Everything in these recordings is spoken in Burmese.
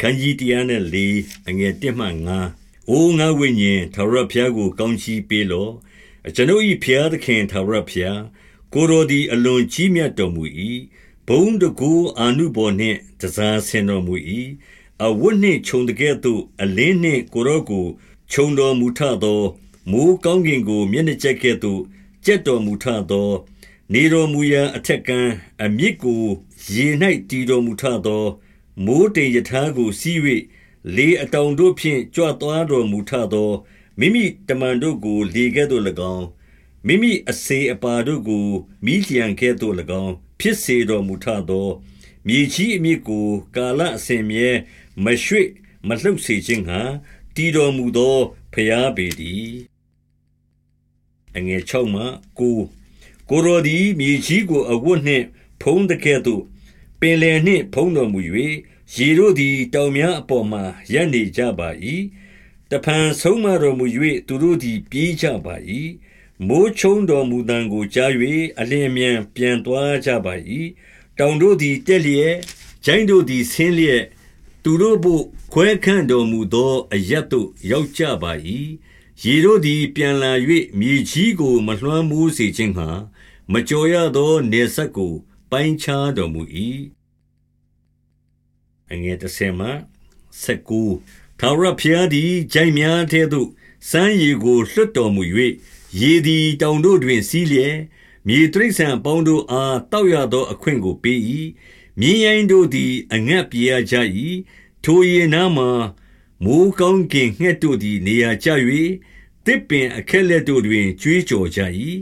ခန်းကြီးတရားနဲ့လေအငယ်1မှ9အိုငါဝိညာဉ်သာရဘုရားကို ကောင်းချီးပေးလော့ကျွန်ုပ်၏ဘုရားသခင်သာရဘုရားကိုရိုဒီအလွန်ကြီးမြတ်တော်မူ၏ဘုံတကူအာနုဘော်နှင့်တစားဆင်တော်မူ၏အဝတ်နှင့်ခြုံတကဲ့သို့အလင်းနှင့်ကိုရောကိုခြုံတော်မူထသောမိုးကောင်းကင်ကို မျက်နှာကြက်ကဲ့သို့ကြက်တော်မူထသော နေတော်မူရာအထက်ကံအမြစ်ကို ရေ၌တည်တော်မူထသော မိုးတိမ်ယထာကိုစီး၍လေအတောင်တို့ဖြင့်ကြွသွားတော်မူထသောမိမိတမန်တို့ကိုလေကဲ့သို့၎င်းမိမိအစေအပါတို့ကိုမိလျံကဲ့သို့၎င်း ဖြစ်စေတော်မူထသောမြေကြီးအမြစ်ကို ကာလအစဉ်မြဲမရွှေ့မလှုပ်စေခြင်းဟာတည်တော်မူသောဖျားပေသည်အငယ်6မှ9ကိုရိုဒီမြေကြီးကိုအဝတ်နှင့် ဖုံးတကဲ့သို့ ပင်လယ်နှင့်ဖုံးတော်မူ၍ရေတို့သည် တောင်များအပေါ်မှရပ်နေကြပါ၏တဖန်ဆုံးမတော်မူ၍သူတို့သည် ပြေးကြပါ၏မိုးချုံတော်မူတံကိုကြား၍အလင်းမြန် ပြန်သွားကြပါ၏တောင်တို့သည် တက်လျက်ဂျိုင်းတို့သည် ဆင်းလျက် သူတို့ဘို့ ခွဲခန့်တော်မူသော အရတ်သို့ ရောက်ကြပါ၏ရေတို့သည် ပြန်လာ၍မြေကြီးကို မလွှမ်းမိုးစေခြင်းဟာမကြော်ရသောနေဆက်ကို ပိုင်းခြားတော်မူ၏အငယ်30မှ19ထာဝရဘုရားသည်ဂျိုင်များထဲသို့စမ်းရည်ကိုလွှတ်တော်မူ၍ရေသည်တောင်တို့တွင်စီးလျက်မြေတရိษံပေါင်းတို့အားတောက်ရသောအခွင့်ကိုပေး၏မြင်းရိုင်းတို့သည်အငတ်ပြေရကြ၏ထိုရေနားမှာမိုးကောင်းကင်ငှက်တို့သည်နေရာကျ၍တစ်ပင်အခက်လက်တို့တွင်ကြွေးကြော်ကြ၏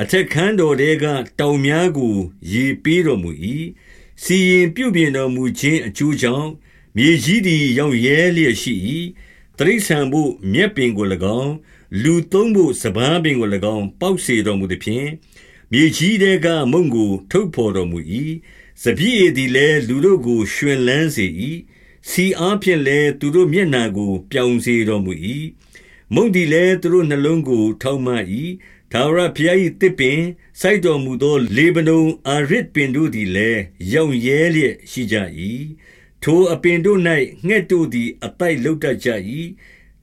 အထက်ခန်းတော်တဲကတောင်များကို ရေပေးတော်မူ၏စီရင်ပြုပြင်တော်မူခြင်းအကျိုးကြောင့်မြေကြီးသည်ရောင်ရဲလျက်ရှိ၏တရိษံဘုမြက်ပင်ကို၎င်းလူသုံးဖို့စပားပင်ကို၎င်းပေါက်စေတော်မူသည်ဖြင့်မြေကြီးတဲကမုံကို ထုတ်ဖော်တော်မူ၏စပြည့်သည်လည်းလူတို့ကိုရှင်လန်းစေ၏စီအားဖြင့်လည်းသူတို့မျက်နာကို ပြောင်စေတော်မူ၏မုန်သည်လည်းသူတို့နှလုံးကို ထောက်မှ၏ ထာဝရဘုရား၏တစ်ပင် စိုက်တော်မူသော လေဗနုန်အာရစ်ပင်တို့သည်လည်း ရောင်ရဲလျက်ရှိကြ၏ထိုအပင်တို့၌ငှက်တို့သည်အတိုက်လုတတ်ကြ၏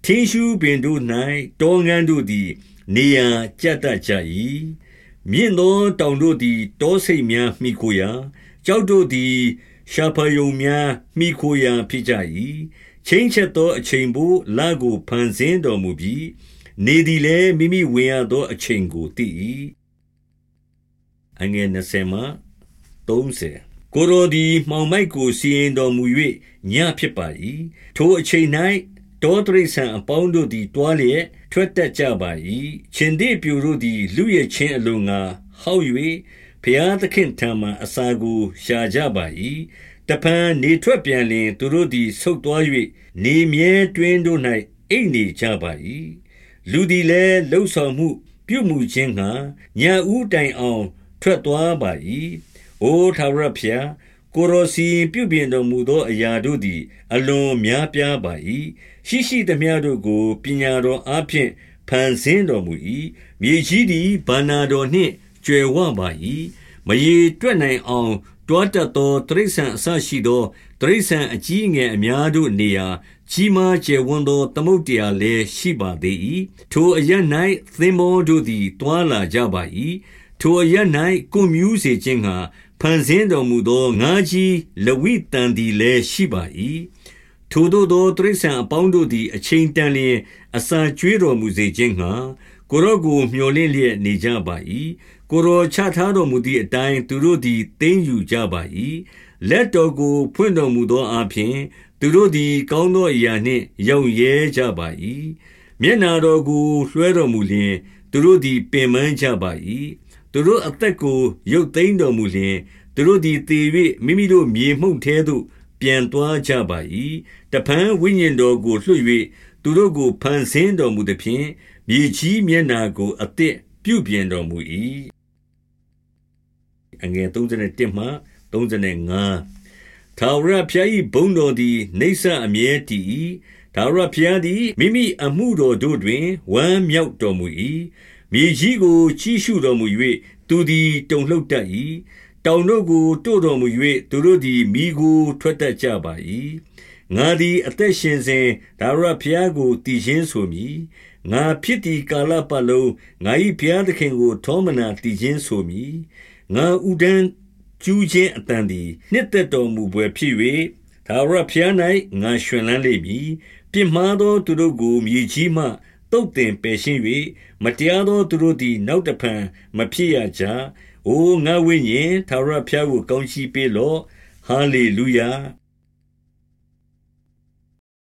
ထင်းရှူးပင်တို့၌တောငန်းတို့သည် နေရာကျတတ်ကြ၏မြင့်သောတောင်တို့သည် တောဆိတ်များမိခိုရာကြောက်တို့သည် ရှာဖယုံများမိခိုရာဖြစ်ကြ၏ချင်းချက်သောအချိန်ဘို့လာကို ဖန်ဆင်းတော်မူပြီး နေသည်လည်းမိမိဝင်ရသောအချိန်ကိုသိ၏အငယ်20မှ30ကိုရိုဒီမှောင်မိုက်ကိုစီရင်တော်မူ၍ညဖြစ်ပါ၏ထိုအချိန်၌တောတရိษံအပေါင်းတို့သည်တွားလျက်ထွက်တက်ကြပါ၏ရှင်သည်ပြူတို့သည်လူရဲ့ချင်းအလိုငါဟောက်၍ဖျားသခင်ထံမှအစာကိုရှာကြပါ၏တပန်နေထွက်ပြန်လျင် သူတို့သည်ဆုတ်သွား၍နေမြဲတွင်တို့၌အိတ်နေကြပါ၏ လူသည်လည်းလှုပ်ဆောင်မှု ပြုမှုခြင်းငှာညာဥတိုင်အောင် ထွက်သွားပါ၏အိုထာဝရဖျားကိုရောစီပြုပြင်တော်မူသောအရာတို့သည် အလွန်များပြားပါ၏ရှိရှိသမျှတို့ကိုပညာတော်အားဖြင့်ဖန်ဆင်းတော်မူ၏မြေကြီးသည်ဘာနာတော်နှင့်ကြွယ်ဝပါ၏မရေတွက်နိုင်အောင် တွားတတ်သောတရိษံအဆရှိသော တရိษံအကြီးငယ်အများတို့နေရာ ကြီးမားကျယ်ဝန်းသောသမုတ်တရားလည်းရှိပါသေး၏ထိုအရ၌သင်္ဘောတို့သည်တွာလာကြပါ၏ထိုအရ၌ကွန်မြူးစေခြင်းဟာဖန်ဆင်းတော်မူသောငါးကြီးလဝိတန်သည်လည်းရှိပါ၏ထိုသို့သောတရိษံအပေါင်းတို့သည်အချိန်တန်လျင်အစာကျွေးတော်မူစေခြင်းငှာကိုရော့ကိုမျှော်လင့်လျက်နေကြပါ၏ကိုရောချထားတော်မူသည့်အတိုင်းသူတို့သည်သိမ်းယူကြပါ၏ လက်တော်ကို ဖွင့်တော်မူသောအပြင်သူတို့သည် ကောင်းသောအရာနှင့် ရောက်ရဲကြပါ၏မျက်နာတော်ကို လွှဲတော်မူလျင် သူတို့သည် ပင်ပန်းကြပါ၏သူတို့အသက်ကို ရုပ်သိမ်းတော်မူလျင် သူတို့သည် သေ၍မိမိတို့မြေမှုန့်ထဲသို့ ပြန်သွားကြပါ၏တပန်းဝိညာဉ်တော်ကို လွှတ်၍သူတို့ကို ဖန်ဆင်းတော်မူသည်ဖြင့် မြေကြီးမျက်နာကို အသစ်ပြုပြင်တော်မူ၏အငယ်31မှ 35ထာဝရဘုရား၏ဘုန်းတော်သည်နေဆအမြဲတည်၏ထာဝရဘုရားသည် မိမိအမှုတော်တို့တွင် ဝမ်းမြောက်တော်မူ၏မြေကြီးကိုချီးရှုတော်မူ၍သူသည် တုန်လှုပ်တတ်၏တောင်တို့ကိုတို့တော်မူ၍သူတို့သည်မိကိုထွက်တတ်ကြပါ၏ငါသည်အသက်ရှင်စဉ်ထာဝရဘုရားကိုတည်ခြင်းဆိုမည်ငါဖြစ်သည်ကာလပတ်လုံးငါ၏ဘုရားသခင်ကို ထောမနာတည်ခြင်းဆိုမည်ငါဥဒန်း ကျူးခြင်းအတန်သည်နှစ်သက်တော်မူပွဲဖြစ်၍ထာဝရဘုရား၌ငါရှင်လန်းလိမ့်မည်ပြစ်မှားသောသူတို့ကိုမြေကြီးမှတုတ်တင်ပယ်ရှင်း၍မတရားသောသူတို့သည် နောက်တဖန်မဖြစ်ရကြ။အိုငါဝိညာဉ်ထာဝရဘုရားကိုကောင်းချီးပေးလော့။ဟာလေလုယ